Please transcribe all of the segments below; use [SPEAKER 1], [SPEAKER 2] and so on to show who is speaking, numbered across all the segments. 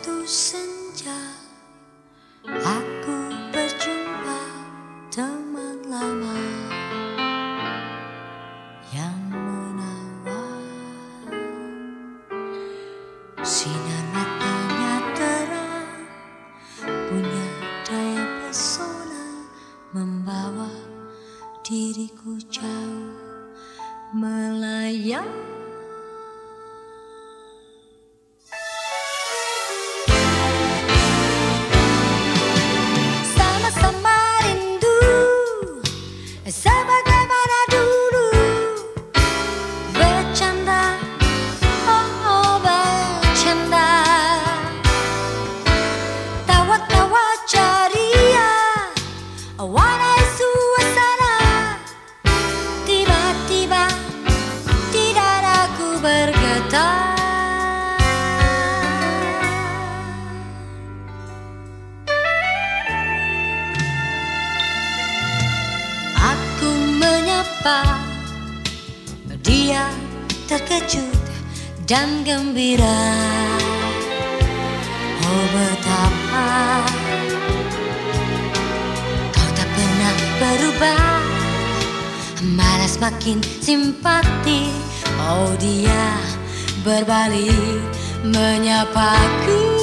[SPEAKER 1] suatu senja. Aku berjumpa teman lama yang menawan. Sinar matanya terang punya daya pesona membawa diriku jauh melayang menyapa Dia terkejut dan gembira. Oh betapa Kau tak pernah berubah. Malah makin simpati. Oh dia berbalik menyapaku.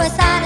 [SPEAKER 1] suicide.